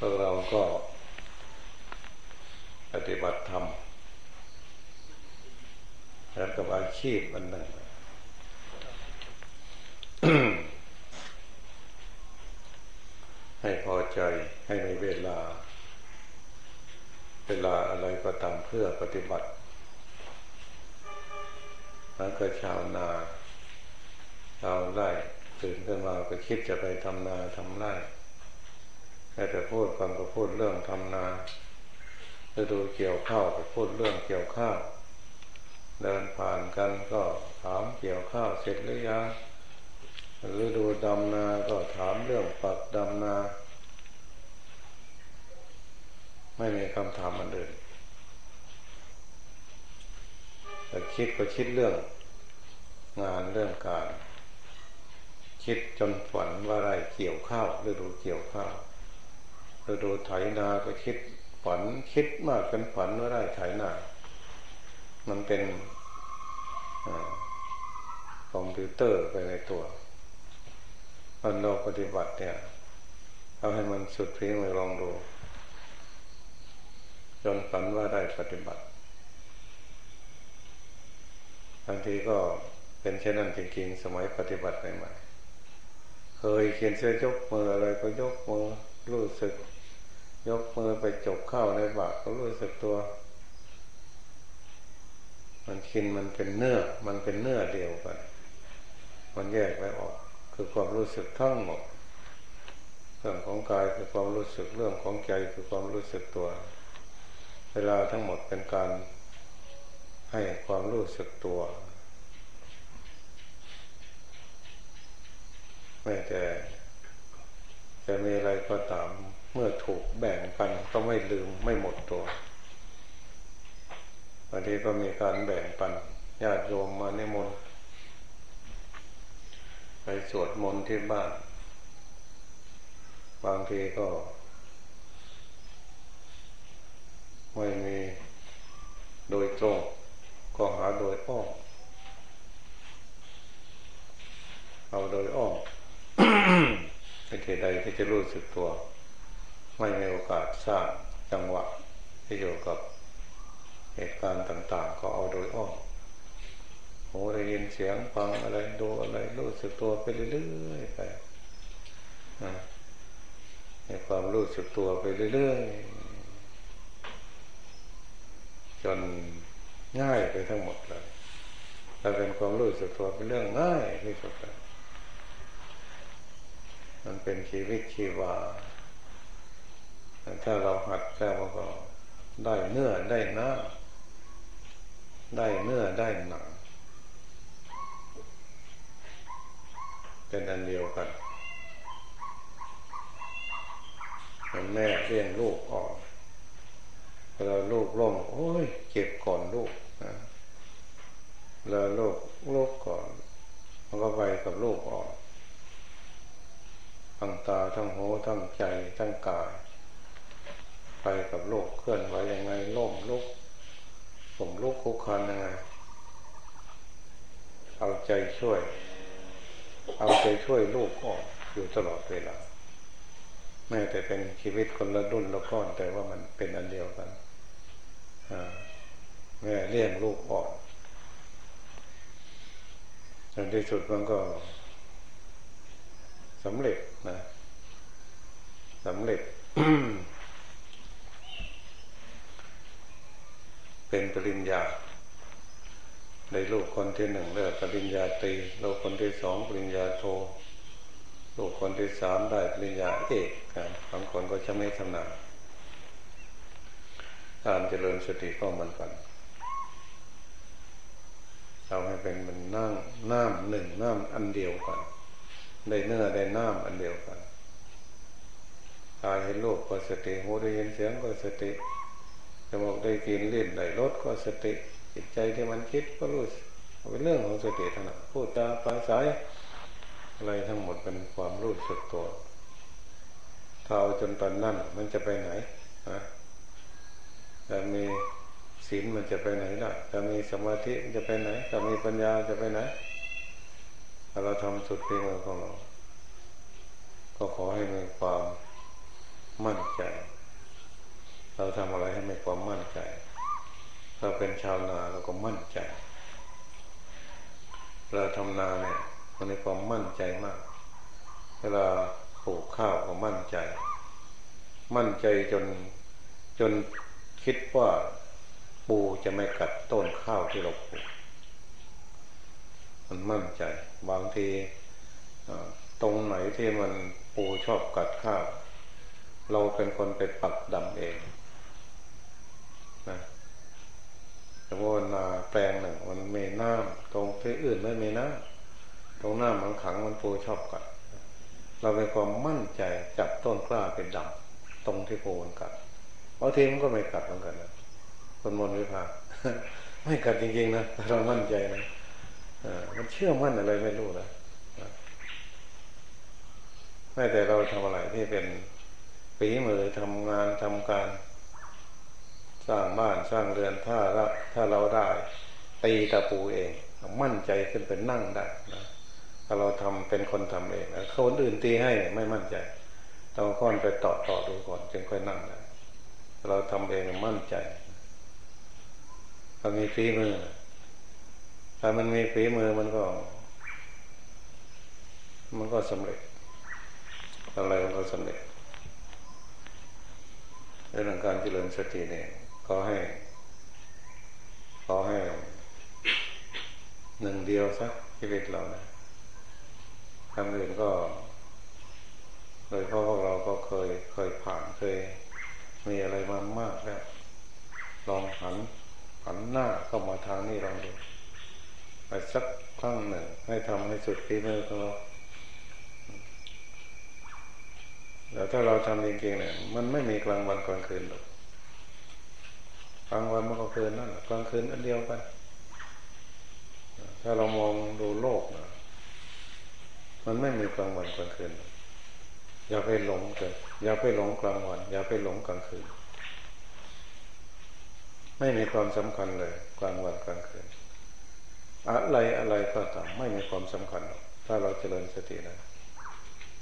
พวกเราก็ปฏิบัติธรรมแล้วกับอาชีพอันหนึ่งให้พอใจให้ในเวลา เวลาอะไรก็ตามเพื่อปฏิบัติ แล้วก็ชาวนาชาวไร่ตื่นขึ้นมาก็คิดจะไปทำนาทำไร่ แต่จะพูดความก็พูดเรื่องทำนาฤดูเกี่ยวข้าวก็พูดเรื่องเกี่ยวข้าว เดินผ่านกันก็ถามเกี่ยวข้าวเสร็จหรือยังฤดูดำนา ก็ถามเรื่องปักดำนา ไม่มีคำถามอันอื่นแต่คิดก็คิดเรื่อง งานเรื่องการ คิดจนฝันว่าไรเกี่ยวข้าวฤดูเกี่ยวข้าว ฤดูไถนาก็คิดฝันคิดมากจนฝันว่าไรไถนา มันเป็นคอมพิวเตอร์ไปในตัวตอนเราปฏิบัติเนี่ยเอาให้มันสุดเพียงเลยลองดู จนฝันว่าได้ปฏิบัติบางทีก็เป็นเช่นนั้นจริงๆสมัยปฏิบัติใหม่ๆเคยเขียนเสื้อยกมืออะไรก็ยกมือรู้สึก ยกมือไปจบเข้าในบาก็รู้สึกตัว มันคินมันเป็นเนื้อ มันเป็นเนื้อเดียวกัน มันแยกไม่ออก คือความรู้สึกทั้งหมดเรื่องของกายคือความรู้สึกเรื่องของใจคือความรู้สึกตัว เวลาทั้งหมดเป็นการให้ความรู้สึกตัวแม้แต่จะมีอะไรก็ตาม เมื่อถูกแบ่งปันก็ไม่ลืมไม่หมดตัวบางทีก็มีการแบ่งปันญาติโยมมาในมนไปสวดมนต์ที่บ้าน บางทีก็ ไม่มีโดยตรง ก็หาโดยอ้อมเอาโดยอ้อมไม่เหตุใดที่จะรู้สึกตัว ไม่มีโอกาสสร้างจังหวะที่อยู่กับเหตุการณ์ต่างๆ ก็เอาโดยอ้อมโอ้ได้ยินเสียงฟังอะไรดูอะไรรู้สึกตัวไปเรื่อยๆไปให้ความรู้สึกตัวไปเรื่อยๆจนง่ายไปทั้งหมดเลยถ้าเป็นความรู้สึกตัวเป็นเรื่องง่ายที่สุดเลยมันเป็นชีวิตชีวา ถ้าเราหัดแล้วก็ได้เนื้อได้น้ำได้เนื้อได้หนัง เป็นอันเดียวกันเป็นแม่เลี้ยงลูกออกเวลาลูกล้มโอ้ยเก็บก่อนลูกนะแล้วลูกลูกก่อนมันก็ไปกับลูกออกทั้งตาทั้งหูทั้งใจทั้งกาย ไปกับโลกเคลื่อนไหวยังไงล่มลุกผมลุกคุกคันยังไงเอาใจช่วย เอาใจช่วยลูกออกอยู่ตลอดเวลาแม้แต่เป็นชีวิตคนละรุ่นละก้อน แต่ว่ามันเป็นอันเดียวกันแม่เลี้ยงลูกออกในที่สุดมันก็สำเร็จนะสำเร็จ เป็นปริญญาในลูกคนที่หนึ่งเรียกปริญญาตรีลูกคนที่สองปริญญาโทลูกคนที่สามได้ปริญญาเอกครับบางคนก็จะไม่ทำนาการเจริญสติก็เหมือนกันเราให้เป็นมันนั่งน้ำหนึ่งน้ำอันเดียวกันได้เนื้อได้น้ำอันเดียวกันตาเห็นโลกก็สติหูได้ยินเสียงก็สติ จมูกได้กลิ่นลิ้นได้รสก็สติจิตใจที่มันคิดก็รู้เป็นเรื่องของสติทั้งนั้นพูดจาภาษาอะไรทั้งหมดเป็นความรู้สึกตัวถ้าเอาจนตอนนั่นมันจะไปไหนนะแต่มีศีลมันจะไปไหนล่ะถ้ามีสมาธิมันจะไปไหนถ้ามีปัญญาจะไปไหนถ้าเราทำสุดเพียงของเรา ก็ขอให้มีความมั่นใจ เราทำอะไรให้มีความมั่นใจเราเป็นชาวนาเราก็มั่นใจ เราทำนาเนี่ยมันมีความมั่นใจมาก เวลาปลูกข้าวก็มั่นใจ มั่นใจจนจนคิดว่าปูจะไม่กัดต้นข้าวที่เราปลูก มันมั่นใจ บางทีตรงไหนที่มันปูชอบกัดข้าว เราเป็นคนไปปักดำเองนะ แต่ว่านาแปลงหนึ่งมันมีน้ำตรงที่อื่นไม่มีน้ำตรงหน้ามันขังมันปูชอบกัดเราเป็นความมั่นใจจับต้นกล้าเป็นดำตรงที่ปูมันกัดบางทีมันก็ไม่กัดเหมือนกันนะคนมนวิภาไม่กัดจริงๆนะเรามั่นใจนะมันเชื่อมั่นอะไรไม่รู้นะไม่แต่เราทำอะไรที่เป็นปีมือทำงานทำการ สร้างบ้านสร้างเรือนถ้าเราถ้าเราได้ตีตะปูเอง มั่นใจขึ้นเป็นนั่งได้นะถ้าเราทำเป็นคนทำเองคนอื่นตีให้ไม่มั่นใจต้องค่อนไปต่อต่อดูก่อนจึงค่อยนั่งได้เราทำเองมั่นใจถ้ามีฝีมือถ้ามันมีฝีมือมันก็ มันก็สำเร็จอะไรมันก็สำเร็จเรื่องการเจริญสติเนี่ย ก็ให้ขอให้หนึ่งเดียวสักชีวิตเรานะทำอื่นก็โดยเพราะพวกเราก็เคยเคยผ่านเคย มีอะไรมามากแล้ว ลองหันหันหน้าเข้ามาทางนี้ลองดูไปสักครั้งหนึ่ง ให้ทำให้สุดที่มือของเราแต่ถ้าเราทำจริงๆเนี่ยมันไม่มีกลางวันกลางคืนหรอก กลางวันมันก็คืนนั่นกลางคืนอันเดียวกัน ถ้าเรามองดูโลกนะมันไม่มีกลางวันกลางคืน อย่าไปหลงเกิดอย่าไปหลงกลางวัน อย่าไปหลงกลางคืน ไม่มีความสำคัญเลย กลางวันกลางคืน อะไรอะไรก็ตามไม่มีความสำคัญ ถ้าเราเจริญสตินะ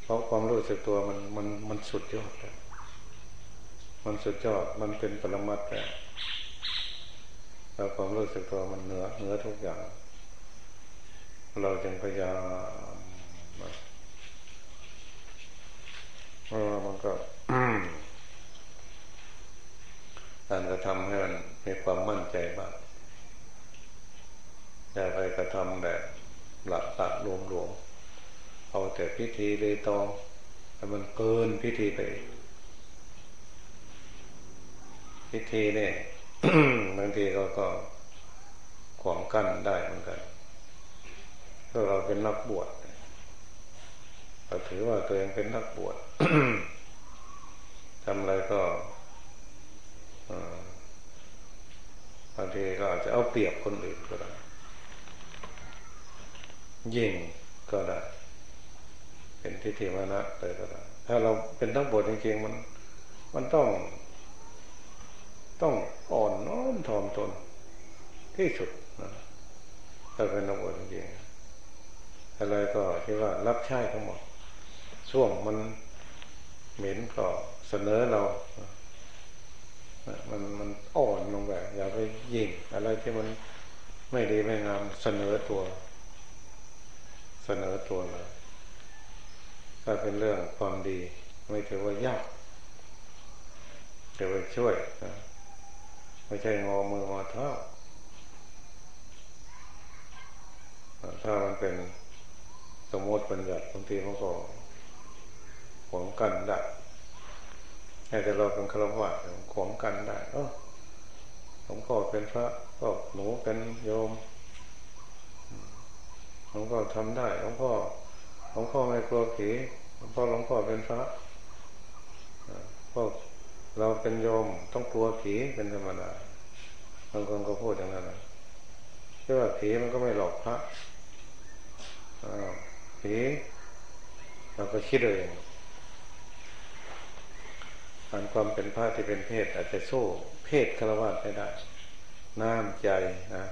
เพราะความรู้สึกตัวมันมันมันสุดยอดเลยมันสุดยอดมันเป็นปรมัตถ์แล้ว แล้วความรู้สึกตัวมันเหนือเหนือทุกอย่าง เราจึงพยายามเพราะมันก็การกระทำให้มันมีความมั่นใจบ้างอย่าไปกระทำแบบหลักตะรวมรวมเอาแต่พิธีเลยตองแต่มันเกินพิธีไป พิธีเนี่ย บางทีเราก็ขวางกั้นได้เหมือนกันถ้าเราเป็นนักบวชเราถือว่าตัวเองเป็นนักบวชทำอะไรก็บางทีก็อาจจะเอาเปรียบคนอื่นก็ได้ยิ่งก็ได้ เป็นทิฏฐิมานะเลยก็ได้ถ้าเราเป็นนักบวชจริงๆมัน มันต้อง ต้องอ่อนน้อมถ่อมตนที่สุดนะถ้าเป็นนักบวชจริงอะไรก็คิดว่ารับใช้ทั้งหมดช่วงมันเหม็นก็เสนอเรา มันมันอ่อนลงแบบอย่าไปยิงอะไรที่มันไม่ดีไม่งามเสนอตัว เสนอตัวเลยถ้าเป็นเรื่องความดี ไม่ถือว่ายากถือว่าช่วยนะ ไม่ใช่งอมืองอเท้าถ้ามันเป็นสมมติปัญญาบางทีมันก็ขวงกันได้แต่เราเป็นคารวะขวงกันได้เออผมก็เป็นพระก็หนูเป็นโยมผมก็ทำได้ผมก็หลวงพ่อไม่กลัวผีหลวงพ่อหลวงพ่อเป็นพระพวก เราเป็นโยมต้องกลัวผีเป็นธรรมดาบางคนก็พูดอย่างนั้นนะเชื่อว่าผีมันก็ไม่หลอกพระผีเราก็คิดเองการความเป็นพระที่เป็นเพศ อาจจะสู้เพศฆราวาสไม่ได้ น้ำใจนะ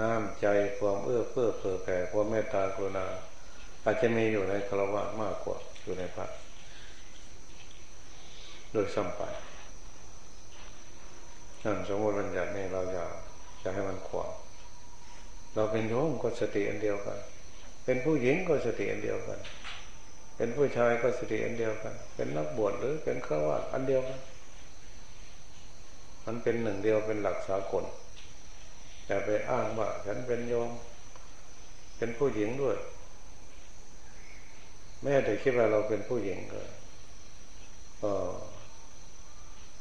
น้ำใจความเอื้อเฟื้อเผื่อแผ่ความเมตตากรุณาอาจจะมีอยู่ในคารวะมากกว่าอยู่ในพระ โดยซ้ำไปนั่นสมมติบัญญัตินี่เราอย่าจะให้มันขวางเราเป็นโยมก็สติอันเดียวกัน เป็นผู้หญิงก็สติอันเดียวกัน เป็นผู้ชายก็สติอันเดียวกัน เป็นนักบวชหรือเป็นข้าวาอันเดียวกัน มันเป็นหนึ่งเดียวเป็นหลักสากลอย่าไปอ้างว่าฉันเป็นโยม เป็นผู้หญิงด้วยแม้แต่คิดว่าเราเป็นผู้หญิงก็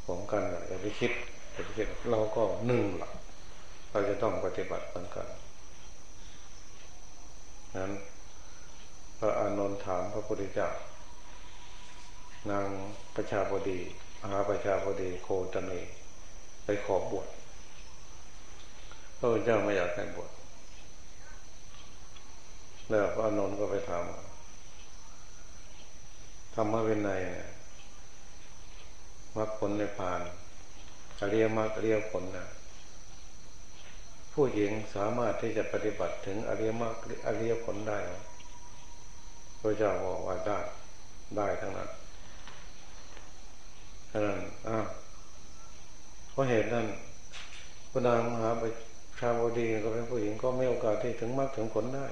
ผมกันอย่าไปคิดอย่าไปคิดเราก็หนึ่งหลักเราจะต้องปฏิบัติเหมือนกันนั้นพระอานนท์ถามพระพุทธเจ้านางประชาบดีมหาประชาบดีโคตมีไปขอบวชพระพุทธเจ้าไม่อยากให้บวชแล้วพระอานนท์ก็ไปถามธรรมะวินัยเนี่ย มรรคผลในพานอริยมรรคอริยผลนะผู้หญิงสามารถที่จะปฏิบัติถึงอริยมรรคอริยผลได้พระเจ้าบอกว่าได้ได้ทั้งนั้นทั้งนั้นอ้าวเพราะเหตุนั้นพระนางมหาปชาวดีก็เป็นผู้หญิงก็ไม่โอกาสที่ถึงมรรคถึงผลได้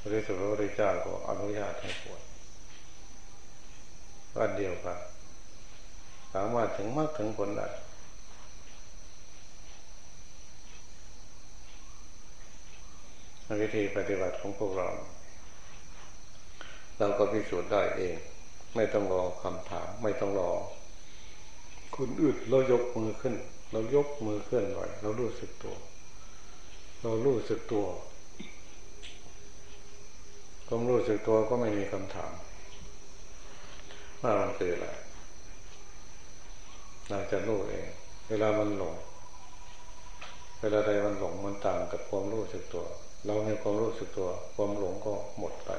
พระสุรเจ้าก็อนุญาตให้ปวดก็เดียวกันามารถถึงมรรคถึงผลได้วิธีปฏิบัติของพวกเรา เราก็พิสูจน์ได้เอง ไม่ต้องรอคำถาม ไม่ต้องรอคุณอึดเรายกมือขึ้น เรายกมือเคลื่อนไหวเรารู้สึกตัว เรารู้สึกตัวความรู้สึกตัวก็ไม่มีคำถามว่ามันคืออะไร เราจะรู้เอง เวลามันหลง เวลาใดมันหลงมันต่างกับความรู้สึกตัว เรามีความรู้สึกตัว ความหลงก็หมดไป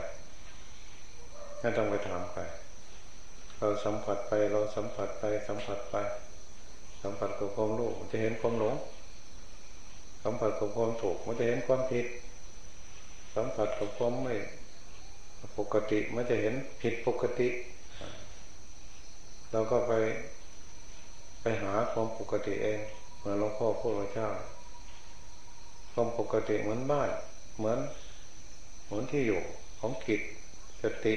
ไม่ต้องไปถามใครเราสัมผัสไปเราสัมผัสไป สัมผัสไป สัมผัสกับความรู้มันจะเห็นความหลง สัมผัสกับความถูกมันจะเห็นความผิด สัมผัสกับความไม่ปกติมันจะเห็นผิดปกติ เราก็ไป หาความปกติเองเหมือนหลวงพ่อพูดว่าเจ้าความปกติเหมือนบ้านเหมือน เหมือนที่อยู่ของกิจสติ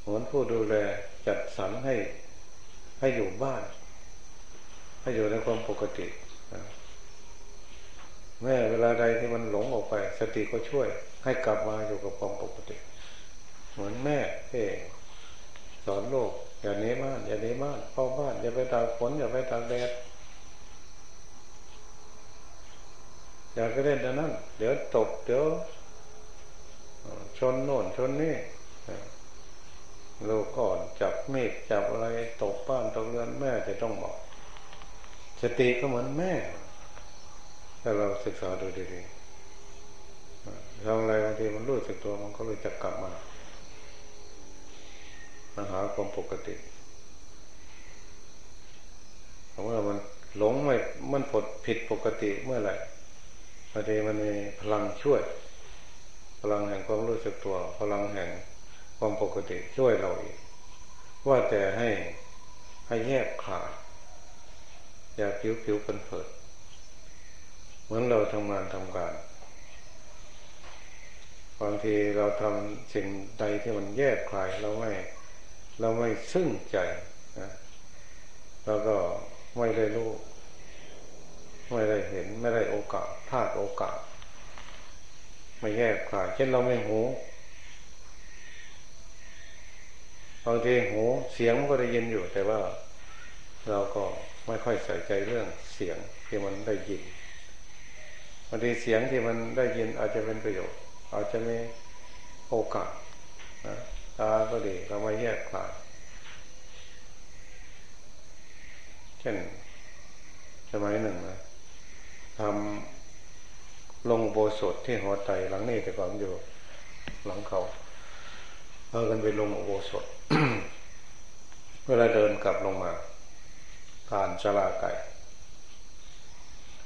เหมือนผู้ดูแลจัดสรรให้ให้อยู่บ้าน ให้อยู่ในความปกติแม่เวลาใดที่มันหลงออกไป สติก็ช่วย ให้กลับมาอยู่กับความปกติ เหมือนแม่เองสอนโลก อย่าหนีบ้านอย่าหนีบ้านเข้าบ้านอย่าไปตากฝนอย่าไปตากแดดอย่าไปเล่นแต่นั้นเดี๋ยวตกเดี๋ยวชนโน่นชนนี่ลูกก่อนจับเมฆจับอะไรตกบ้านตกเรือนแม่จะต้องบอกสติก็เหมือนแม่ถ้าเราศึกษาดูดีๆทำอะไรบางทีมันรู้สึกตัวมันก็เลยจะกลับมา มาหาความปกติเพราะว่ามันหลงไม่มันผดผิดปกติเมื่อไหร่พอดีมันมีพลังช่วย พลังแห่งความรู้สึกตัว พลังแห่งความปกติช่วยเราอีก ว่าแต่ให้ให้แยกขาดอย่าผิวผิวเป็นเผิดเหมือนเราทำงานทำการบางทีเราทำสิ่งใดที่มันแยกคลายเราไม่ เราไม่ซึ้งใจนะเราก็ไม่ได้รู้ ไม่ได้เห็น ไม่ได้โอกาสพลาดโอกาส ไม่แยกขายเช่นเราไม่หูบางทีหูเสียงมันก็ได้ยินอยู่ แต่ว่าเราก็ไม่ค่อยใส่ใจเรื่องเสียงที่มันได้ยินบางทีเสียงที่มันได้ยินอาจจะเป็นประโยชน์ อาจจะมีโอกาสนะ ตาก็ดีเราไม่แยกขาดเช่นสมัยหนึ่งนะทำลงโบสถที่หัวใจหลังนี้แต่ก่อนอยู่ หลังเขาเอากันไปลงโบสถเวลาเดินกลับลงมาผ่านชลาไก่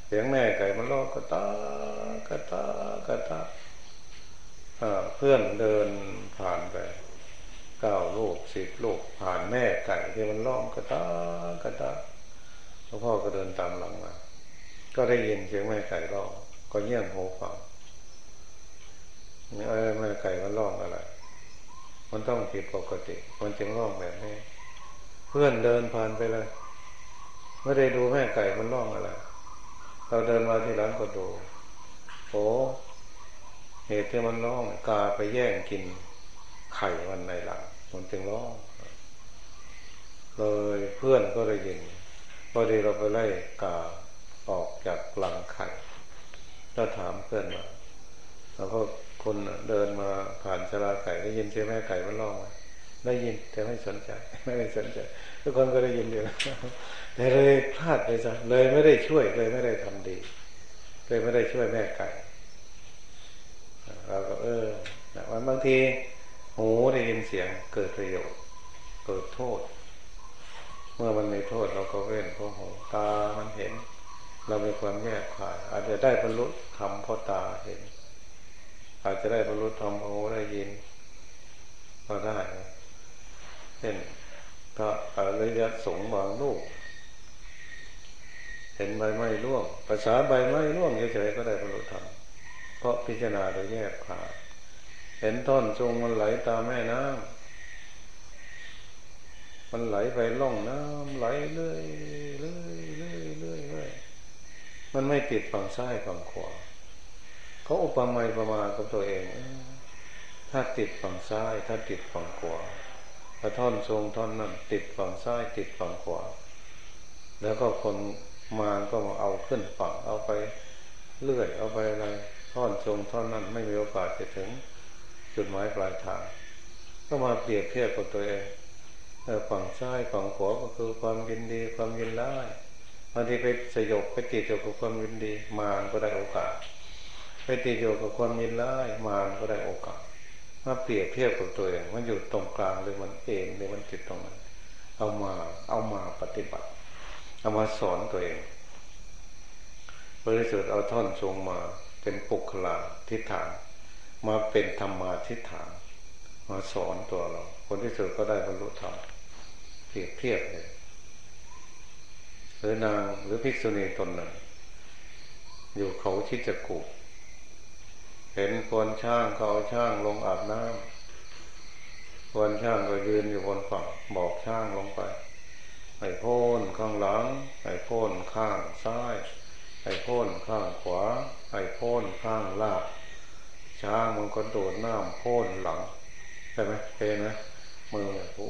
เสียงแม่ไก่มันร้องกระตากระตากระตาเพื่อนเดินผ่านไป เก้าลูกสิบลูกผ่านแม่ไก่ที่มันร้องกระตากระตาหลวงพ่อก็เดินตามหลังมาก็ได้ยินเสียงแม่ไก่ร้องก็เงี่ยงหูฟังนี่อแม่ไก่มันร้องอะไร มันต้องผิดปกติ มันจึงร้องแบบนี้ เพื่อนเดินผ่านไปเลยไม่ได้ดูแม่ไก่มันร้องอะไร เราเดินมาที่ร้านก็ดูโอ้เหตุที่มันร้องกาไปแย่งกินไข่วันในหลัง มันจึงร้องเลยเพื่อนก็ได้ยินพอดีเราไปไล่กาออกจากหลังไข่ก็ถามเพื่อนมาแล้วก็คนเดินมาผ่านชลาไก่ได้ยินเสียงแม่ไก่มันร้องไหมได้ยินแต่ไม่สนใจ ไม่ได้สนใจทุกคนก็ได้ยินอยู่แต่เลยพลาดไปซะเลยไม่ได้ช่วยเลยไม่ได้ทำดีเลยไม่ได้ช่วยแม่ไก่เราก็เออวันบางที หูได้ยินเสียงเกิดประโยชน์เกิดโทษ เมื่อมันมีโทษเราก็เว้นเพราะหูตามันเห็น เรามีความแยกขาดอาจจะได้บรรลุธรรมเพราะตาเห็น อาจจะได้บรรลุธรรมเพราะหูได้ยินก็ได้เช่นถ้าอริยสงฆ์บางลูกเห็นใบไม้ร่วง ภาษาใบไม้ร่วงเฉยๆก็ได้บรรลุธรรมเพราะพิจารณาโดยแยกขาด เห็นต้นทรงมันไหลตามแม่น้ำมันไหลไปล่องน้ำไหลเรื่อยเรื่อยเรื่อยเรื่อยเรื่อยมันไม่ติดฝั่งซ้ายฝั่งขวาเขาอุปมาประมากับตัวเอง ถ้าติดฝั่งซ้าย ถ้าติดฝั่งขวาถ้าท่อนทรงท่อนนั้นติดฝั่งซ้าย ติดฝั่งขวาแล้วก็คนมาก็มาเอาขึ้นฝั่งเอาไปเลื่อยเอาไปอะไรท่อนทรงท่อนนั้นไม่มีโอกาสจะถึง จุดหมายปลายทางก็มาเปรียบเทียบกับตัวเองฝั่งซ้ายฝั่งขวาก็คือความยินดีความยินร้ายบางทีไปสยบไปติดอยู่กับความยินดี มานก็ได้โอกาส ไปติดอยู่กับความยินร้ายมานก็ได้โอกาสมาเปรียบเทียบกับตัวเองมันอยู่ตรงกลางหรือมันเองหรือมันติดตรงนั้น เอามาเอามาปฏิบัติ เอามาสอนตัวเองบริสุทธิ์เอาท่อนทรงมาเป็นปุกลาทิฏฐาน มาเป็นธรรมาทิฏฐานมาสอนตัวเรา คนที่สุดก็ได้บรรลุธรรมเปรียบเทียบเลยหรือนางหรือภิกษุณีตนหนึ่ง อยู่เขาชิจกุเห็นคนช่างเขาช่างลงอาบน้ำคนช่างก็ยืนอยู่บนฝั่งบอกช่างลงไปไอ้พ้นข้างหลังไอ้พ้นข้างซ้ายไอ้พ้นข้างขวาไอ้พ้นข้างลาบ ช้างมันก็โดดน้ำโค่นหลังใช่ไหมเป็นไหมมือโอ้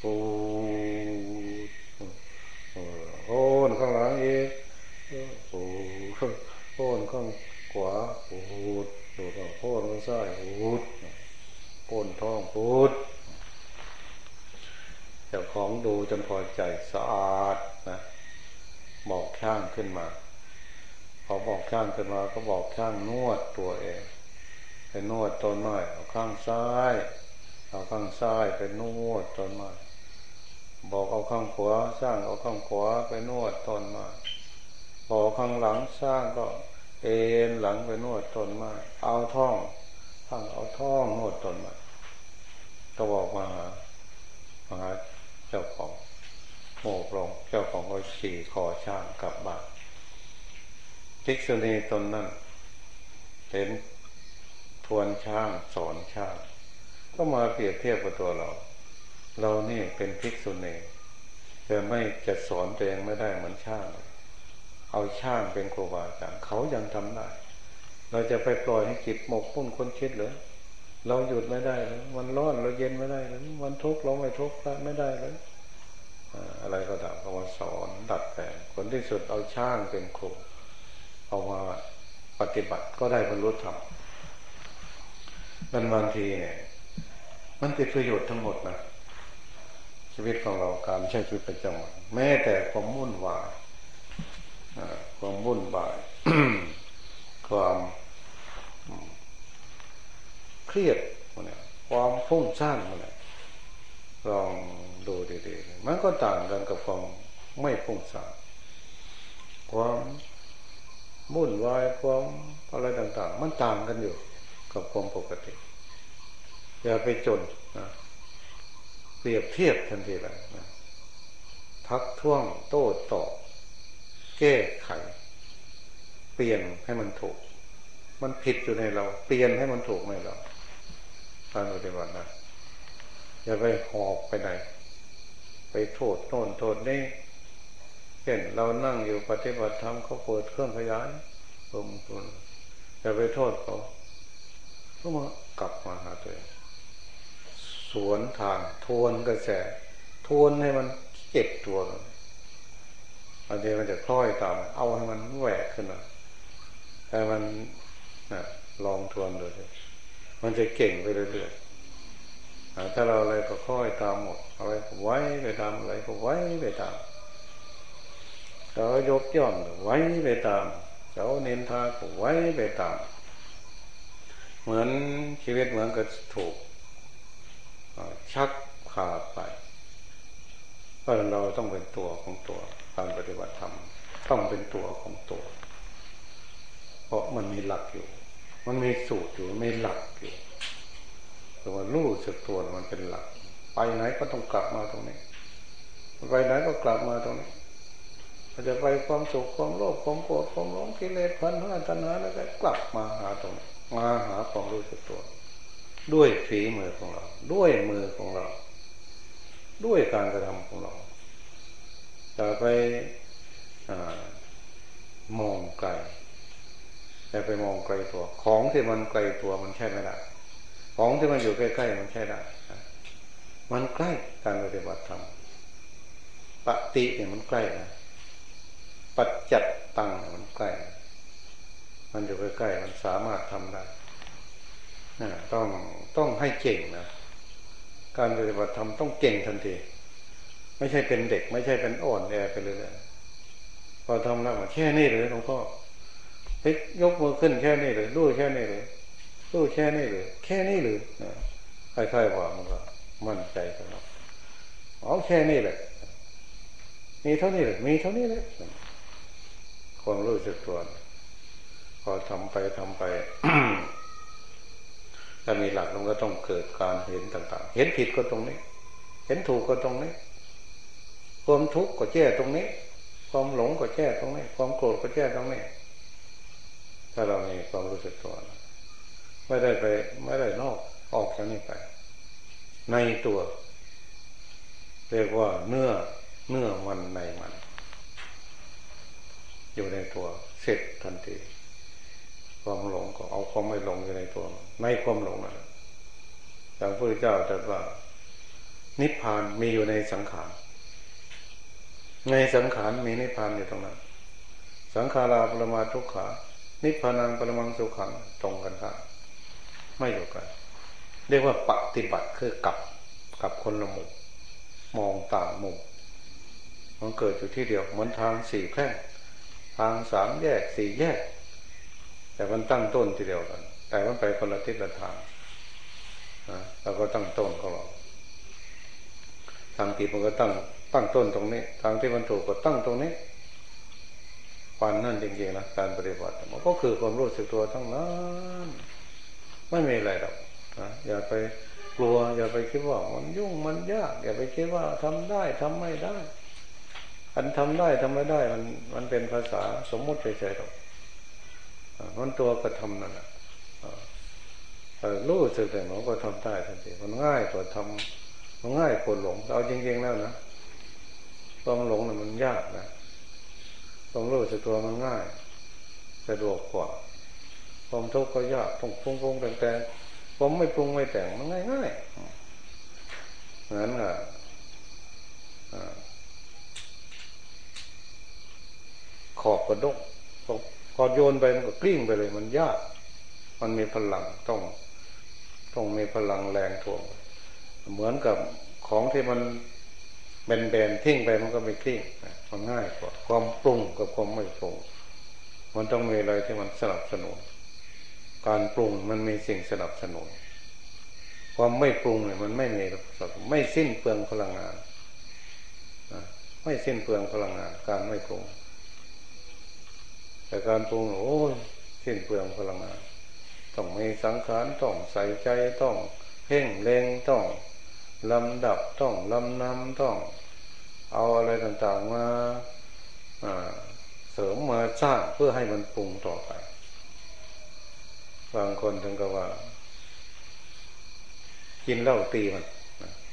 โหโค่นข้างหลังเอีกโอ้โค่นข้างขวาโอ้โหโดดโค่นข้างซ้ายโอ้โหโค่นท้องพูดเจ้าของดูจนพอใจสะอาดนะบอกช่างขึ้นมาพอบอกช่างขึ้นมาก็บอกช่างนวดตัวเอง ไปนวดต้นไม้เอาข้างซ้าย เอาข้างซ้ายไปนวดต้นไม้บอกเอาข้างขวาสร้างเอาข้างขวาไปนวดต้นไม้บอกข้างหลังสร้างก็เอ็นหลังไปนวดต้นไม้เอาท่องทั้งเอาท่องนวดต้นไม้ก็บอกมาหามาหาเจ้าของโมกลงเจ้าของก็ขี่คอช่างกลับบ้านภิกษุณีตนนั้นเห็น ทวนช่างสอนช่างก็มาเปรียบเทียบกับตัวเรา เรานี่เป็นภิกษุณีแต่ไม่จะสอนตัวเองไม่ได้เหมือนช่างเอาช่างเป็นครูบาอาจารย์เขายังทำได้ เราจะไปปล่อยให้จิตหมกมุ่นคนคิดหรือเราหยุดไม่ได้เลยวันร้อนเราเย็นไม่ได้เลยวันทุกข์เราไม่ทุกข์ไม่ได้เลยอะไรก็ตามเขามาสอนดัดแปลงคนที่สุดเอาช่างเป็นครูเอามาปฏิบัติก็ได้บรรลุธรรม มันบางทีเนี่ยมันเป็นประโยชน์ทั้งหมดนะชีวิตของเราการใช้ชีวิตประจำวันแม้แต่ความวุ่นวายความวุ่นวายความเครียดมันเนี่ยความฟุ้งซ่านมันเนี่ยลองดูดีๆมันก็ต่างกันกับความไม่ฟุ้งซ่านความวุ่นวายความอะไรต่าง ๆ มันต่างกันอยู่กับความปกติ อย่าไปจนเปรียบเทียบทันทีเลยทักท้วงโต้ตอบแก้ไข เปลี่ยนให้มันถูก มันผิดอยู่ในเรา เปลี่ยนให้มันถูกในเราการปฏิบัตินะอย่าไปหอกไปไหน ไปโทษโน่นโทษนี่เห็นเรานั่งอยู่ปฏิบัติธรรมเขาเปิดเครื่องขยายเพิ่มตุนอย่าไปโทษเขาก็มากลับมาหาตัวเอง สวนทางทวนกระแสทวนให้มันเก็บตัวอันนี้มันจะคล้อยตาม เอาให้มันแหวกขึ้นมาแต่มันลองทวนดูสิมันจะเก่งไปเรื่อยๆถ้าเราอะไรก็ค่อยตามหมดอะไรก็ไว้ไปตามอะไรก็ไว้ไปตามเขายกย่องไว้ไปตามเขาเน้นทาก็ไว้ไปตาม เหมือนชีวิตเหมือนกับถูก ชักขาดไปเพราะเราต้องเป็นตัวของตัว การปฏิบัติธรรมต้องเป็นตัวของตัว เพราะมันมีหลักอยู่ มันมีสูตรอยู่มีหลักอยู่แต่ว่ารู้สึกตัวมันเป็นหลัก ไปไหนก็ต้องกลับมาตรงนี้ไปไหนก็กลับมาตรงนี้เราจะไปความสุขความโลภความโกรธความหลงกิเลสพันธ์ตัณหาแล้วก็กลับมาหาตรงมาหาความรู้สึกตัว ด้วยฝีมือของเรา ด้วยมือของเรา ด้วยการกระทำของเราจะไปอมองไกลแต่ไปมองไกลตัว ของที่มันไกลตัวมันใช่ไม่ได้ของที่มันอยู่ใกล้ๆมันใช่ได้มันใกล้การปฏิบัติธรรมปฏิเนี่ยมันใกล้นะปัจจัดตังมันใกล้ มันอยู่ใกล้ๆมันสามารถทำได้ ต้องต้องให้เก่งนะการปฏิบัติธรรมต้องเก่งทันที ไม่ใช่เป็นเด็ก ไม่ใช่เป็นอ่อนแอไปเลยพอทำแล้วแค่นี้เลยหลวงพ่อเฮ้ยยกมือขึ้นแค่นี้เลยดูแค่นี้เลยดูแค่นี้เลยแค่นี้เลยค่อยๆว่ามันก็มั่นใจกันเราเอแค่นี้แหละมีเท่านี้เลยมีเท่านี้เลยความรู้สึกตัวพอทำไปทำไป ถ้ามีหลักมันก็ต้องเกิดการเห็นต่างๆ เห็นผิดก็ตรงนี้ เห็นถูกก็ตรงนี้ ความทุกข์ก็แก้ตรงนี้ ความหลงก็แก้ตรงนี้ ความโกรธก็แก้ตรงนี้ ถ้าเรามีความรู้สึกตัวไม่ได้ไปไม่ได้นอกออกจากนี้ไป ในตัว เรียกว่าเนื้อเนื้อมันในมัน อยู่ในตัวเสร็จทันที ความหลงก็เอาความไม่หลงอยู่ในตัวในความหลงนั่นแต่พระพุทธเจ้าตรัสว่า นิพพานมีอยู่ในสังขาร ในสังขารมีนิพพานอยู่ตรงนั้น สังขาราปรมาทุกขา นิพพานังปรมังสุขังตรงกันครับไม่อยู่กัน เรียกว่าปฏิบัติคือกับกับคนละมุมมองต่างมุมมันเกิดอยู่ที่เดียวเหมือนทางสี่แพร่งทางสามแยกสี่แยก แต่มันตั้งต้นทีเดียวกัน แต่มันไปคนละทิศละทางนะเราก็ตั้งต้นของเราทางผิดมันก็ตั้งตั้งต้นตรงนี้ทางที่มันถูกก็ตั้งตรงนี้ปันนั่นจริงๆนะการปฏิบัติมันก็คือความรู้สึกตัวทั้งนั้นไม่มีอะไรหรอกนะอย่าไปกลัว อย่าไปคิดว่ามันยุ่งมันยาก อย่าไปคิดว่าทำได้ทำไม่ได้ อันทำได้ทำไม่ได้ มันมันเป็นภาษาสมมุติเฉยๆหรอก มันตัวกระทำนั่นแหละรู้สึกแต่หนูก็ทำได้ทันทีมันง่ายกว่าทำมันง่ายกว่าหลงเอาจริงๆแล้วนะความหลงน่ะมันยากนะความรู้สึกตัวมันง่ายสะดวกกว่าความทุกข์ก็ยากต้องปรุงปรุงแต่งแต่ผมไม่ปรุงไม่แต่งมันง่ายง่ายงั้นอะขอบกระดก พอโยนไปมันก็กลิ้งไปเลย มันยาก มันมีพลังต้อง ต้องมีพลังแรงถ่วง เหมือนกับของที่มันแบนๆทิ้งไปมันก็ไม่กลิ้งมันง่ายกว่าความปรุงกับความไม่ปรุง มันต้องมีอะไรที่มันสนับสนุน การปรุงมันมีสิ่งสนับสนุน ความไม่ปรุงเนี่ยมันไม่มีไม่สิ้นเปลืองพลังงาน ไม่สิ้นเปลืองพลังงาน การไม่ปรุง แต่การปรุงโอ้ยสิ้นเปลืองพลังงานต้องมีสังขารต้องใส่ใจต้องเพ่งเล็งต้องลำดับต้องลำนำต้อง เอาอะไรต่างๆมาเสริมมาสร้างเพื่อให้มันปรุงต่อไปบางคนถึงกับว่า กินเหล้าตีมัน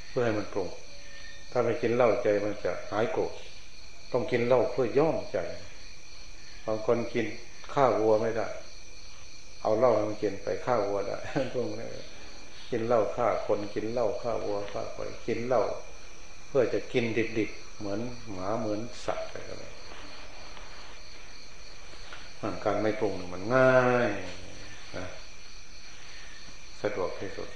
เพื่อให้มันปรุง ถ้าไม่กินเหล้าใจมันจะหายโกรธต้องกินเหล้าเพื่อย่อมใจ บางคนกินข้าววัวไม่ได้ เอาเหล้ามันกินไปข้าววัวได้พวกนี้กินเหล้าฆ่าคนกินเหล้าฆ่าวัวฆ่าควายกินเหล้าเพื่อจะกินดิบๆเหมือนหมาเหมือนสัตว์อะไรการไม่ปรุงมันง่ายนะสะดวกที่สุด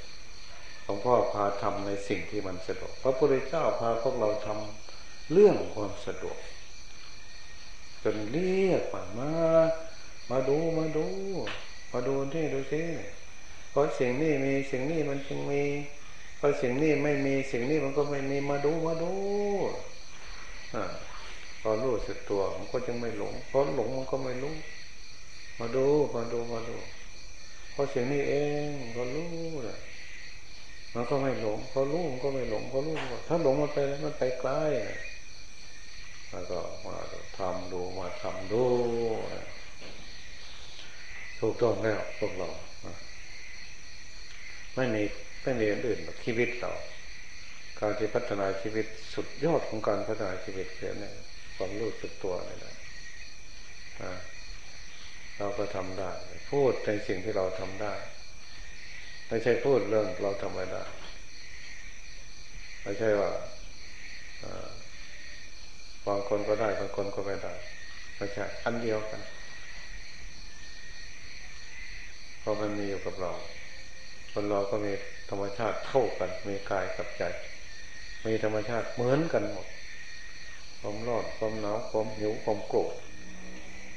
หลวงพ่อพาทำในสิ่งที่มันสะดวกพระพุทธเจ้าพาพวกเราทำเรื่องความสะดวก นเรียกมามา มาดูมาดู มาดูที่ดูสิเพราะสิ่งนี้มีสิ่งนี้มันจึงมีเพราะสิ่งนี้ไม่มีสิ่งนี้มันก็ไม่มีมาดูมาดูอ่าพอรู้สึกตัวมันก็จึงไม่หลงเพราะหลงมันก็ไม่รู้มาดูมาดูมาดูเพราะสิ่งนี้เองก็รู้ละมันก็ไม่หลงพอรู้มันก็ไม่หลงพอรู้ถ้าหลงมันไปมันไปไกล แล้วก็มาทำดูมาทำดูถูกต้องแล้วพวกเราไม่มีไม่มีอื่นแบบชีวิตเราการที่พัฒนาชีวิตสุดยอดของการพัฒนาชีวิตคือเนี่ยความรู้สึกตัวนี่แหละเราก็ทำได้ พูดในสิ่งที่เราทำได้ ไม่ใช่พูดเรื่องเราทำไม่ได้ ไม่ใช่ว่า บางคนก็ได้บางคนก็ไม่ได้ไม่ใช่อันเดียวกันเพราะมันมีอยู่กับเรา คนเราก็มีธรรมชาติเท่ากัน มีกายกับใจ มีธรรมชาติเหมือนกันหมดความร้อนความหนาวความหิวความโกรธ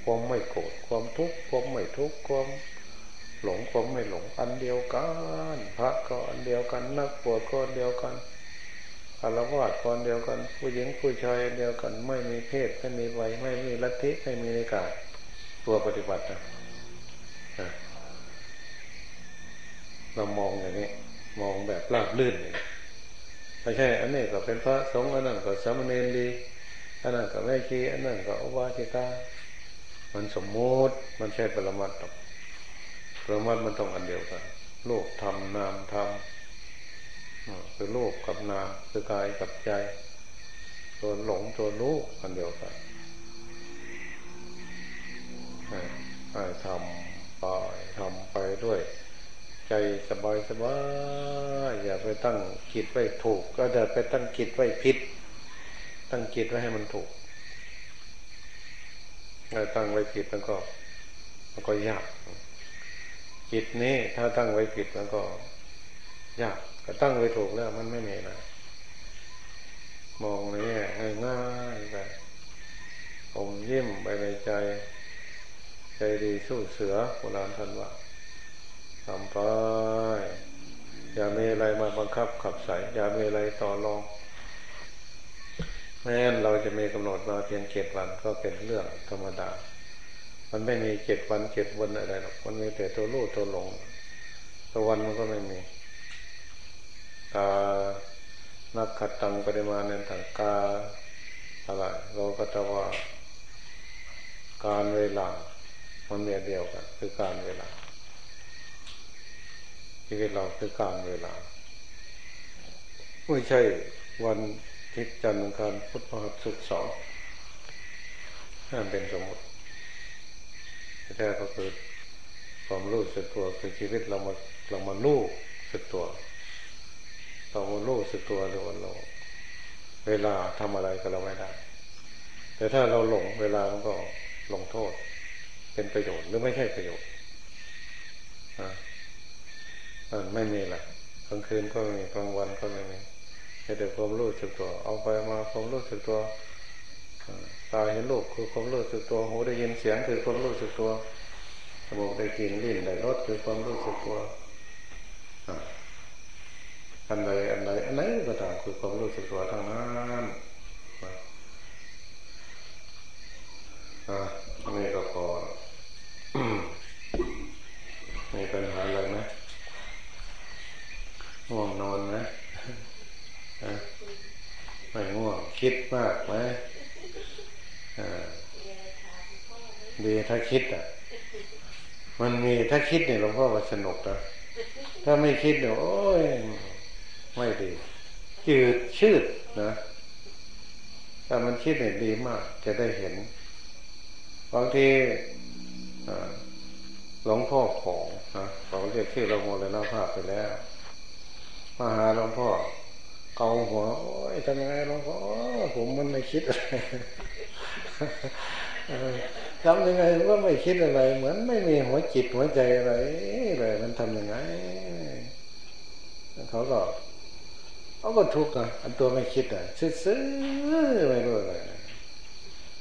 ความไม่โกรธความทุกข์ความไม่ทุกข์ความหลงความไม่หลงอันเดียวกัน พระก็อันเดียวกัน นักบวชก็อันเดียวกัน อารวาสคนเดียวกัน ผู้หญิงผู้ชายเดียวกัน ไม่มีเพศไม่มีวัยไม่มีลัทธิไม่มีนิกายตัวปฏิบัตินะเรามองอย่างนี้ มองแบบราบลื่นไม่ใช่ อันนี้ก็เป็นพระสงฆ์อันนั้นก็สามเณรดีอันนั้นก็แม่ชีอันนั้นก็อวาชิกามันสมมติมันใช่ปรมัตถ์ปรมัตถ์มันต้องอันเดียวกันโลกทำนามทำ คือโลกกับนาคือกายกับใจ ตัวหลงตัวรู้อันเดียวกันให้ทำไปทำไปด้วย ใจสบายสบายอย่าไปตั้งคิดไว้ถูก ก็เดินไปตั้งคิดไว้ผิด ตั้งคิดไว้ให้มันถูกถ้าตั้งไว้ผิดมันก็ มันก็ยากจิตนี้ถ้าตั้งไว้ผิดมันก็ ยาก ก็ตั้งไว้ถูกแล้วมันไม่มีนะมองนี้ง่ายๆไปอมยิ้มไปในใจ ใจดีสู้เสือโบราณท่านว่าทำไปอย่ามีอะไรมาบังคับขับใส่อย่ามีอะไรต่อรองแม้นเราจะมีกำหนดมาเพียงเจ็ดวันก็เป็นเรื่องธรรมดา มันไม่มีเจ็ดวันเจ็ดวันอะไรหรอก มันมีแต่ตัวรู้ตัวหลงตัววันมันก็ไม่มี ตานักขัดตังปริมาณในทางกาอะไรเราก็จะว่าการเวลา มันมีเดียวกัน คือการเวลาชีวิตเราคือการเวลา ไม่ใช่วันทิศจันทร์การพุทธพหัสสุดสองนั่นเป็นสมมติแท้ก็คือความรู้สึกตัวคือชีวิตเรามาเรามาลู่สึกตัว เรามาลู่สึกตัวเรว่าเราเวลาทำอะไรก็เราไม่ได้ แต่ถ้าเราหลงเวลามันก็ลงโทษ เป็นประโยชน์หรือไม่ใช่ประโยชน์อ่าไม่มีแหละกลางคืนก็มีกลางวันก็ไม่มีแต่ความรู้สึกตัว เอาไปมาความรู้สึกตัวตาเห็นลูกคือความรู้สึกตัวหูได้ยินเสียงคือความรู้สึกตัวสมองได้กลิ่นลิ้นได้รสคือความรู้สึกตัว อันใดอันใดอันไหนก็ตามคือความรู้สึกตัวทั้งนั้นอ่านี่ก็พอมีปัญหาอะไรไหมง่วงนอนไหมไม่ง่วงคิดมากไหมดีถ้าคิดอะ มันมีถ้าคิดเนี่ยหลวงพ่อว่าสนุกนะถ้าไม่คิดเนี่ยโอ้ย ไม่ดีจืดชืดนะถ้ามันคิดเนี่ยดีมาก จะได้เห็นบางทีหลวงพ่อของนะเขาเรียกชื่อเราโมเลยนะภาพไปแล้วมาหาหลวงพ่อเกาหัวโอ้ยทำยังไงหลวงพ่อผมมันไม่คิดอะไรทำยังไงว่าไม่คิดอะไร เหมือนไม่มีหัวจิตหัวใจอะไรเลยมันทำยังไงเขาก็ เขาก็ทุกข์อะอันตัวไม่คิดอะซื่อๆไม่รู้อะไร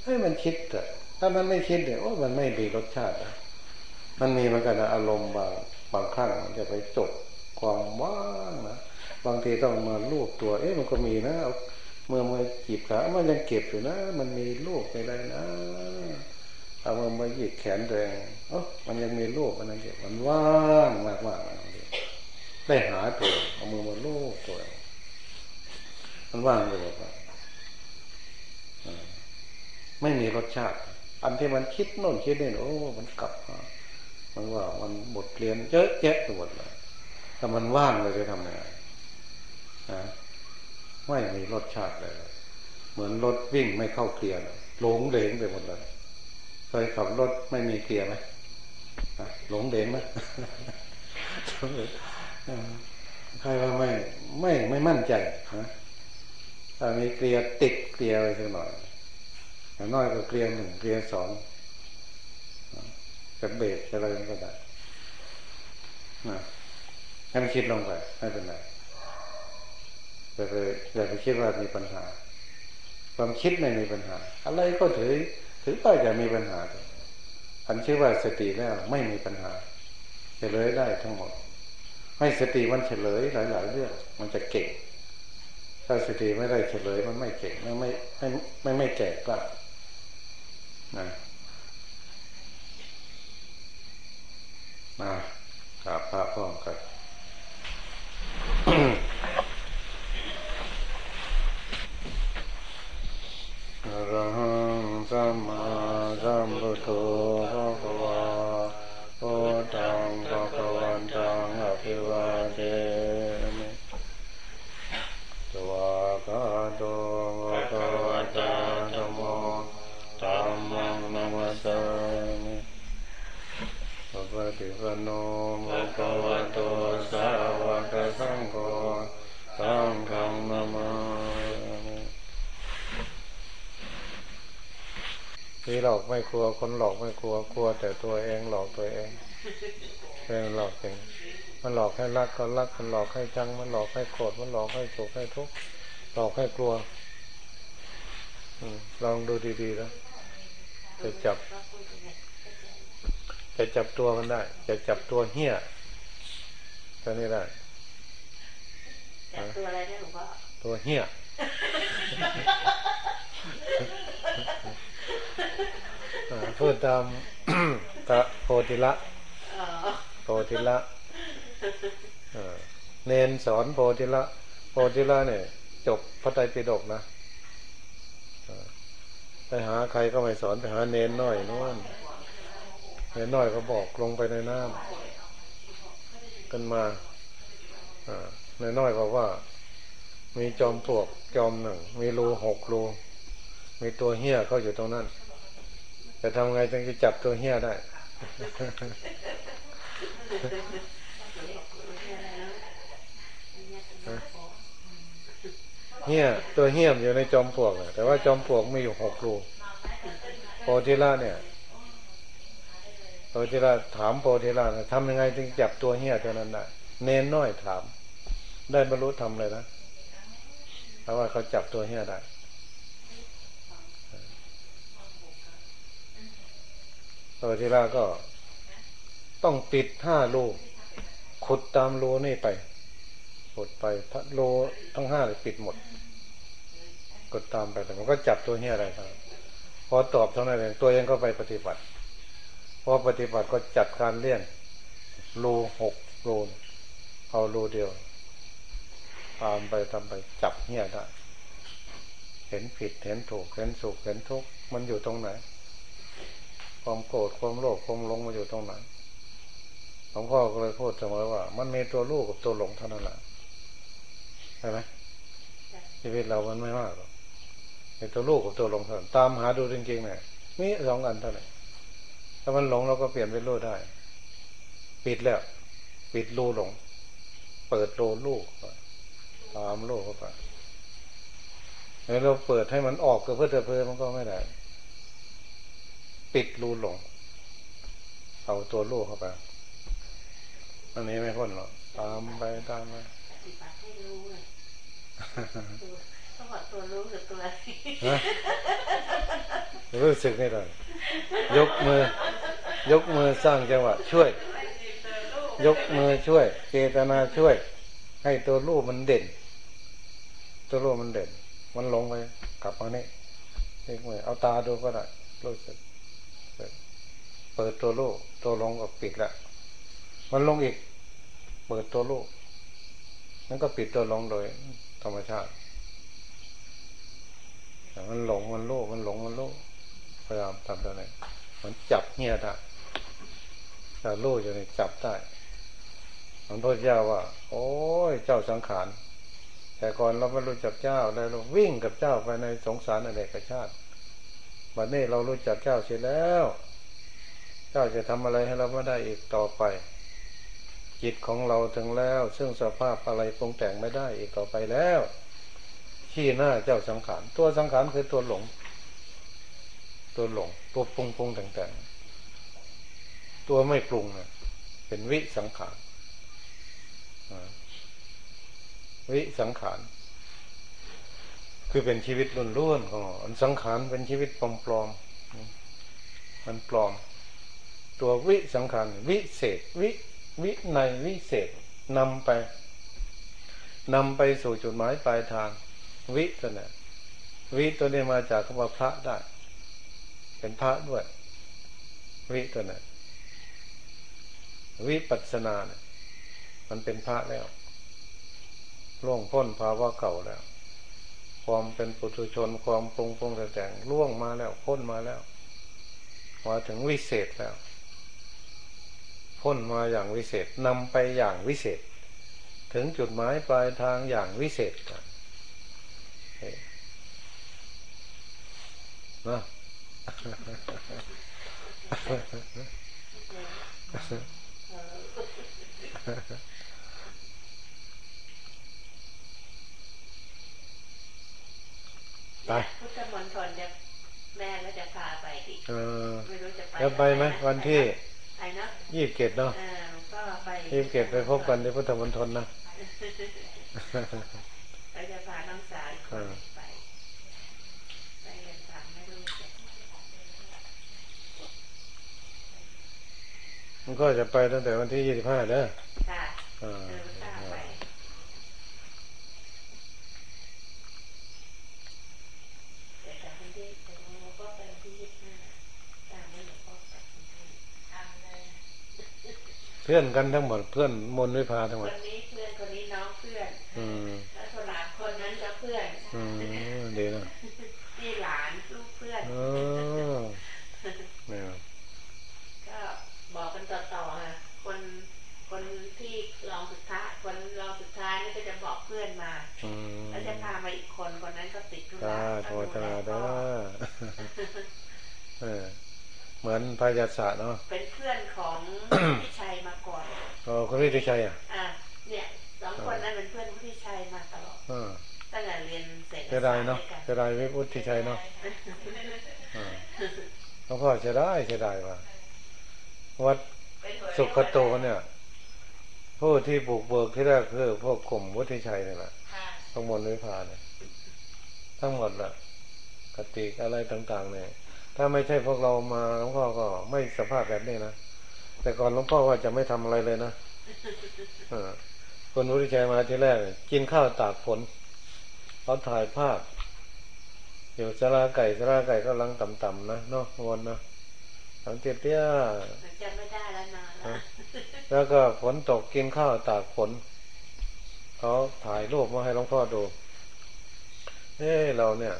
ให้มันคิดอะถ้ามันไม่คิดเนี่ยโอ้มันไม่ดีรสชาติอะมันมีมันกันอารมณ์บางบางครั้งมันจะไปจบความว่างนะบางทีต้องมาลูบตัว เอ๊ะมันก็มีนะเอาเมื่อมาจีบขามันยังเก็บอยู่นะ มันมีลูกไปได้นะเอามือมาหยิบแขนตัวเองเออมันยังมีลูกมันยังเก็บมันว่างมากมากได้หาตัวเอามือมาลูบตัว มันว่างเลยว่าไม่มีรสชาติ อันที่มันคิดโน่นคิดนี่โอ้ มันกลับมามันว่ามันบทเรียนเยอะแยะไปหมดเลยถ้ามันว่างเลยจะทำยังไงนะไม่มีรสชาติเลย เหมือนรถวิ่งไม่เข้าเกียร์หลงเหลงไปหมดเลยเคยขับรถไม่มีเกียร์ไหมหลงเหลงไหมใครว่าไม่ไม่ไม่มั่นใจนะ ถ้ามีเกลียติดเกลียไปสักหน่อยอย่างน้อยก็เกลียหนึ่งเกลียสองจะเบรกอะไรก็ได้นะให้มันคิดลงไปไม่เป็นไรอย่าไปอย่าไปคิดว่ามีปัญหา ความคิดไม่มีปัญหา อะไรก็ถือ ถือว่าจะมีปัญหาอันชื่อว่าสติแล้วไม่มีปัญหาเฉลยได้ทั้งหมด ให้สติมันเฉลยหลาย ๆ เรื่องมันจะเก่ง ถ้าสติไม่ได้เฉลยมันไม่เก่งไม่ไม่ไม่ไม่ไม่แก่กล้านะนะกราบพระพร้อมกันอรหังสัมมาสัมพุทโธภะคะวาโอตังภะคะวันตังอภิวาเทมิสวากา โตภะคะวะตาธัมโมธัมมังนัมัสสามิปะปฏิปโนภะคะวะโตสาวกสังโฆสังฆังนามาผีหลอกไม่กลัว คนหลอกไม่กลัว กลัวแต่ตัวเองหลอกตัวเองเองหลอกเองมันหลอกให้รักก็รัก มันหลอกให้จัง มันหลอกให้โกรธ มันหลอกให้โศกให้ทุกข์ หลอกให้กลัวลองดูดีๆแล้วจะจับ จะจับตัวมันได้ จะจับตัวเหี้ยตัวนี้ได้จับตัวอะไรได้หลวงพ่อตัวเหี้ยพูดตามตะโพธิละโพธิละเนนสอนโพธิละโพธิละเนี่ย จบพระไตรปิฎกนะไปหาใครก็ไม่สอนไปหาเนนน้อยนู่นเนนน้อยก็บอกลงไปในน้ำกันมาเนนน้อยบอกว่า มีจอมปลวกจอมหนึ่ง มีรูหกรูมีตัวเหี้ยเขาอยู่ตรงนั้นจะทำไงจึงจะจับตัวเหี้ยได้ เหี้ยตัวเหี้ยมอยู่ในจอมปลวกแต่ว่าจอมปลวกมีอยู่หกรูโพธิละเนี่ยโพธิละถามโพธิละทำยังไงจึงจับตัวเหี้ยตัวนั้นได้เน้นน้อยถาม ได้บรรลุทำเลยนะเพราะว่าเขาจับตัวเหี้ยได้โพธิละก็ต้องปิดห้ารูขุดตามรูนี่ไปขุดไปทัดรูทั้งห้าเลยปิดหมด กดตามไปแต่มันก็จับตัวเฮียอะไรครับพอตอบเท่านั้นเองตัวเองก็ไปปฏิบัติพอปฏิบัติก็จัดการเลี่ยนรูหกรูเอารูเดียวตามไปทำไปจับเฮียได้เห็นผิดเห็นถูกเห็นสุขเห็นทุกข์มันอยู่ตรงไหน ความโกรธความโลภความหลงมันอยู่ตรงไหนหลวงพ่อก็เลยพูดเสมอว่า มันมีตัวลูกกับตัวหลงเท่านั้นแหละใช่ไหมชีวิตเรามันไม่มากหรอก มีตัวลูกกับตัวหลงเท่านั้นตามหาดูจริงๆเนี่ยมีสองอันเท่านั้นถ้ามันหลงเราก็เปลี่ยนเป็นรู้ได้ ปิดแล้ว ปิดรูหลง เปิดรูลูกตามลูกเข้าไปแล้วเราเปิดให้มันออกกับเพื่อเพื่อมันก็ไม่ได้ ปิดรูหลง เอาตัวลูกเข้าไปอันนี้ไม่พ้นหรอกตามไปตามไป บัติให้รู้เลยตัวต้องบอกตัวรู้หรือตัวฮะรู้สึกไม่ได้ยกมือ ยกมือสร้างจังหวะช่วย ยกมือช่วย เจตนาช่วย ให้ตัวลูกมันเด่น ตัวลูกมันเด่น มันลงไปกลับมานี่เล็กมือเอาตาดูก็ได้รู้สึกเปิดตัวลูกตัวลงก็ปิดแล้วมันลงอีก เปิดตัวลูกนั่นก็ปิดตัวลงโดยธรรมชาติ แต่มันหลงมันโลภมันหลงมันโลภพยายามทำตัวไหนมันจับเงียได้แต่โลภอยู่ในจับได้หลวงพ่อเจ้าว่า โอ้ยเจ้าสังขารแต่ก่อนเราไม่รู้จักเจ้าแล้วเราวิ่งกับเจ้าไปในสงสารอเนกชาติวันนี้เรารู้จักเจ้าเสร็จแล้ว เจ้าจะทำอะไรให้เราไม่ได้อีกต่อไป จิตของเราถึงแล้ว ซึ่งสภาพอะไรปรุงแต่งไม่ได้อีกต่อไปแล้ว ขี้หน้าเจ้าสังขาร ตัวสังขารคือตัวหลง ตัวหลง ตัวปรุงปรุงแต่งๆ ตัวไม่ปรุงนะเป็นวิสังขารวิสังขาร คือเป็นชีวิตล้วนๆของอันสังขารเป็นชีวิตปลอมๆมันปลอม ตัววิสังขารวิเศษ วิวิในวิเศษนำไปนำไปสู่จุดหมายปลายทาง วิตัวนี้วิตัวนี้มาจากคำว่าพระได้ เป็นพระด้วย วิตัวนี้วิปัสสนาเนี่ยมันเป็นพระแล้วล่วงพ้นภาวะเก่าแล้ว ความเป็นปุถุชนความปรุงปรุงแต่งล่วงมาแล้วพ้นมาแล้วมาถึงวิเศษแล้ว พ้นมาอย่างวิเศษนำไปอย่างวิเศษ ถึงจุดหมายปลายทางอย่างวิเศษกัน นะไปพุทธมณฑลจะแม่ก็จะพาไปดิเออไม่รู้จะไปแล้วไปไหมวันที่ไปเนาะยี่สิบเจ็ดเนาะเออหลวงพ่อไปยี่สิบเจ็ดไปพบกันที่พุทธมณฑลนะเราจะพาน้องสาวอีกคนไปไปกันสามไม่รู้จะ มันก็จะไปตั้งแต่วันที่ยี่สิบห้าเด้อค่ะอ่าเออทราบไปแต่แต่คนที่แต่หลวงพ่อไปวันที่ยี่สิบห้าตามไม่หลวงพ่อกลับกรุงเทพตามเลยเพื่อนกันทั้งหมดเพื่อนมนต์วิพาทั้งหคมดนนี้เพื่อนคนนี้น้องเพื่อนอืมแล้วคนหลานคนนั้นก็เพื่อน อืมดีนะ นี่หลานลูกเพื่อน เออเนี่ย ก็บอกกันต่อๆค่ะคนคนที่รองสุดท้ายคนรองสุดท้ายนี่ก็จะบอกเพื่อนมา อืม แล้วจะพามาอีกคนคน นั้นก็ติดธุจ้าระโทก็ษดูนาแลเด้พ่ออเออเหมือนพายาศาสตร์เนาะ เป็นเพื่อนของพี่ชัยมาก่อนอ๋อคุณวิทิชัยอะอะเนี่ยสองคนนั้นเป็นเพื่อนพี่ชัยมาตลอดเออตั้งแต่เรียนเสร็จเสียดายเนาะเสียดายวิพุทธิชัยเนาะเออหลวงพ่อเสียดายเสียดายว่ะวัดสุขโตเนี่ยผู้ที่บุกเบิกที่แรกคือพวกกลุ่มวุฒิชัยเนี่ยแหละค่ะทั้งหมดวิพาเนี่ย ทั้งหมดละกติกอะไรต่าง ๆ เนี่ย ถ้าไม่ใช่พวกเรามาหลวงพ่อก็ไม่สภาพแบบนี้นะแต่ก่อนหลวงพ่อว่าจะไม่ทำอะไรเลยนะเออคนวุฒิชัยมาที่แรกเนี่ยกินข้าวตากฝนเขาถ่ายภาพอยู่สลาไก่สลาไก่ก็ลังต่ำๆนะเนาะวนนะหลังเตี้ยๆมันจำไม่ได้แล้วนานแล้วแล้วก็ฝนตกกินข้าวตากฝนเขาถ่ายรูปมาให้หลวงพ่อดู เอ้เราเนี่ย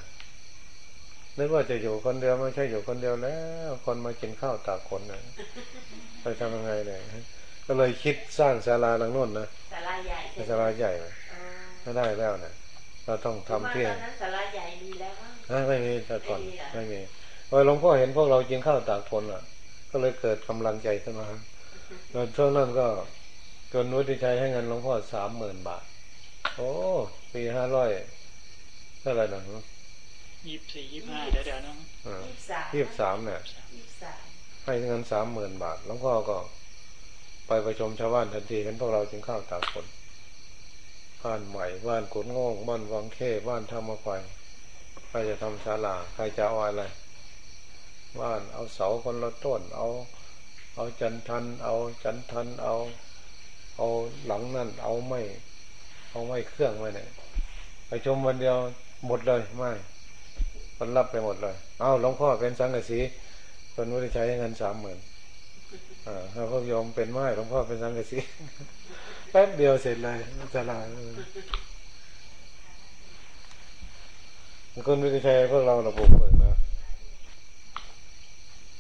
นึกว่าจะอยู่คนเดียวไม่ใช่อยู่คนเดียวแล้ว คนมากินข้าวตากคนนะไปทำยังไงเนี่ยก็เลยคิดสร้างศาลาหลังนู้นนะศาลาใหญ่ใช่ไหมศาลาใหญ่นะอ๋อไม่ได้แล้วนะเราต้องทำที่ตอนนั้นศาลาใหญ่มีแล้วมั้งฮะไม่มีแต่ก่อนไม่มีเหรอไม่มีพอหลวงพ่อเห็นพวกเรากินข้าวตากคนอะ ก็เลยเกิดกำลังใจขึ้นมาแล้วช่วงนั้นก็จนวุฒิชัยให้เงินหลวงพ่อสามหมื่นบาท โอ้ปีห้าร้อยเท่าไหร่นะยี่สิบสี่ยี่สิบห้าเดี๋ยวเดี๋ยวน้องอ่ายี่สิบสามยี่สิบสามเนี่ยยี่สิบสามให้เงินสามหมื่นบาทหลวงพ่อก็ ไปประชุมชาวบ้านทันทีเห็นพวกเรากินข้าวตากคนบ้านใหม่บ้านกุดโง่งบ้านวังเข้บ้านธรรมไฟใครจะทำศาลาใครจะเอาอะไรบ้านเอาเสาคนละต้น เอา เอาจันทัน เอาจันทัน เอา เอาหลังนั่นเอาไม่ เอาไม่เครื่องไว้เนี่ยไปชมวันเดียว หมดเลยไม่คนรับไปหมดเลย เอาหลวงพ่อเป็นสังกะสีคนไม่ได้ใช้เงินสามหมื่นอ่าถ้าพวกโยมเป็นไม้หลวงพ่อเป็นสังกะสีแป๊บเดียวเสร็จเลยศาลาเออคนไม่ได้ใช้พวกเราระบบเปิดนะ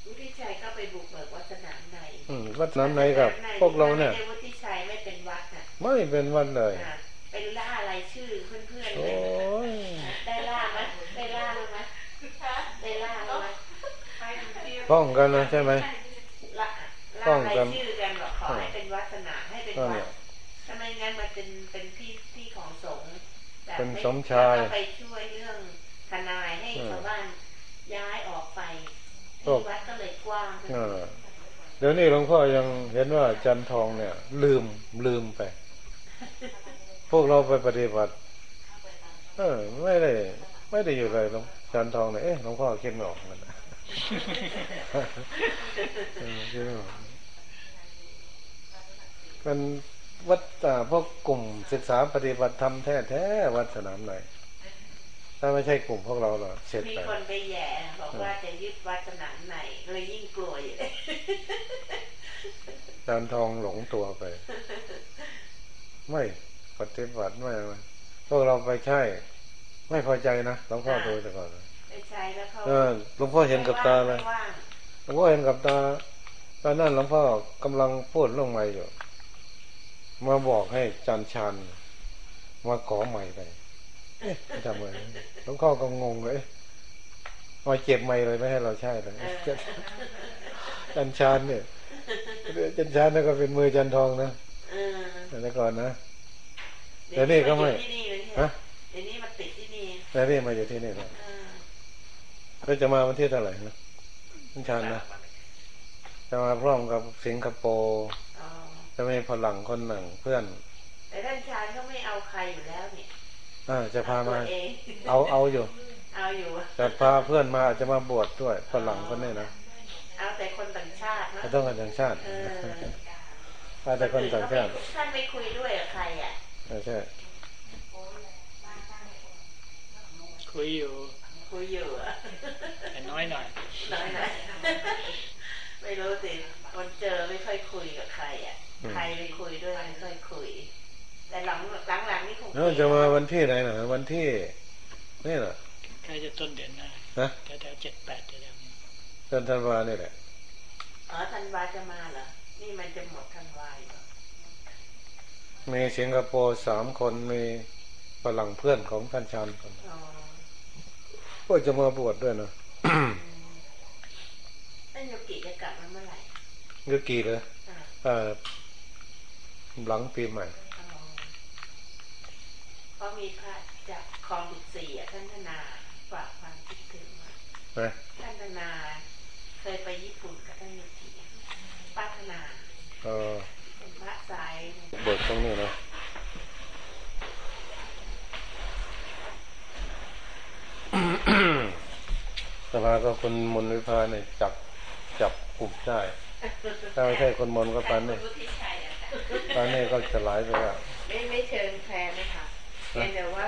วุฒิชัยก็ไปบุกเบิกวัดสนามในอืมวัดน้ำไหนกับพวกเราเนี่ยไม่ใช่วุฒิชัยไม่เป็นวัดน่ะไม่เป็นวันเลยอะเป็นล่ารายชื่อเพื่อนๆโอ้เลย ย ได้ล่าไหมได้ล่าไหมได้ล่าไหม ป้องกันนะใช่ไหมล่าต้ล่าองรายกันชื่อกันบอกขอให้เป็นวัดสนามให้เป็นก็วัเนี่ดยทำไมงั้นมันเป็นเป็นที่ที่ของสงฆ์แต่เป็นไสมชายแล้วก็ไปช่วยเรื่องทนายให้เออชาวบ้านย้ายออกไปก็ที่วัดก็เลยกว้างขึ้นเออเดี๋ยวนี้หลวงพ่อยังเห็นว่าจันทองเนี่ย ลืมลืมไป พวกเราไปปฏิบัติ เออ ไม่ได้ ไม่ได้อยู่เลยหลวงจันทองเนี่ยเอ๊ะหลวงพ่อคิดไม่ออกเหมือนกันนะเออคิดไมันวัดอ่าพวกกลุ่มศึกษาปฏิบัติธรรมแท้แท้วัดสนามไหนถ้าไม่ใช่กลุ่มพวกเราเราเสร็จมีคนไปแย่บอกว่าจะยึดวัดสนามไหนเลยยิ่งกลัวอยู่เลยจานทองหลงตัวไป ไม่ปฏิบัติไม่อะไรพวกเราไปใช่ ไม่พอใจนะหลวงพ่อดูแต่ก่อน ใช่แล้วเขาเออหลวงพ่อเห็นกับตาเลยไม่ว่างหลวงพ่อเห็นกับตาตอนนั้นหลวงพ่อกำลังพูดเรื่องใหม่อยู่มาบอกให้จันชันมาขอใหม่ไปเอ๊ะทำไมหลวงพ่อก็งงเลยเอ๊ะมาเจ็บใหม่เลยไม่ให้เราใช่เลยเออจันชานเนี่ยจันชานนี่ก็เป็นมือจันทองนะเออแต่ก่อนนะเดี๋ยวนี้ก็ไม่ที่นี่เลยฮะเดี๋ยวนี้มาติดที่นี่แต่นี่มาอยู่ที่นี่แล้ว เออก็จะมาวันที่เท่าไหร่นะจันชานนะจะมาพร้อมกับสิงคโปร์อ๋อจะมีฝรั่งคนหนึ่งเพื่อน แต่ท่านชายเขาไม่เอาใครอยู่แล้วนี่อ่าจะพาเอมาตัวเองเอาเอาอยู่ เอาอยู่จะพาเพื่อนมาอาจจะมาบวชด้วยฝรั่งคนนี้นะเอาแต่คนต่างชาตินะไม่ต้องกันต่างชาติเออมาแต่คนต่างชาติท่านไม่คุยด้วยกับใครอะไม่ใช่คุยอยู่ คุยอยู่อะแต่น้อยหน่อย น้อยหน่อยไม่รู้สิคนเจอไม่ค่อยคุยกับใครอะ ใครไปคุยด้วยไม่ค่อยคุย แต่หลังหลังหลังๆนี่คงแล้วจะมาวันที่ไหนนะวันที่นี่เหรอใกล้จะต้นเดือนหน้านะแถวๆเจ็ดแปดเดือนนี้เดือนธันวานี่แหละอ๋อธันวาจะมาเหรอนี่มันจะหมดธันวาอยู่เหรอมีสิงคโปร์สามคนมีฝรั่งเพื่อนของท่านชานคนอ๋อ ก็จะมาบวชด้วยนะท่านโยกิจะกลับมาเมื่อไหร่ยุกี่เลยอ่าเอ่อหลังปีใหม่อ๋อเพราะมีพระจากคลองดุสีอะท่านธนาฝากความคิดถึงมานะท่านธนาเคยไปญี่ปุ่นกับท่านโยกิป้าธนาเออเป็นพระสายบวชตรงนี้นะ สภาก็คนมนต์วิพาเนี่ยจับจับกลุ่มได้ ถ้าไม่ใช่คนมนต์ก็ปานนี่วุฒิชัยอะค่ะปานนี่ก็จะหลายไปแล้วไม่ไม่เชิงแพรไหมคะเพียงแต่ว่า